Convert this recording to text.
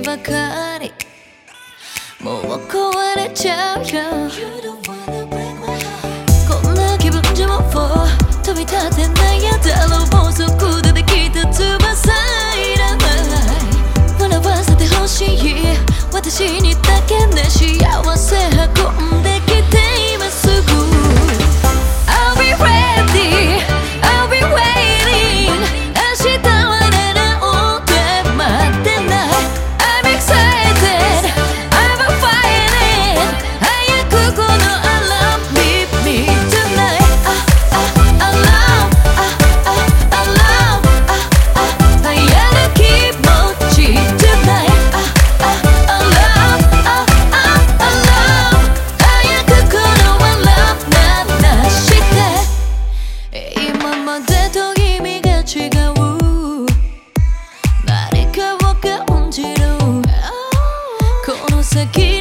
ばかりもう壊れちゃうよ。こんな気分じゃもう飛び立てないやだろうもうそこでできた翼いらない。笑わせてほしい。私にだけね幸せ運んでまでと意が違う。誰かを感じる。この先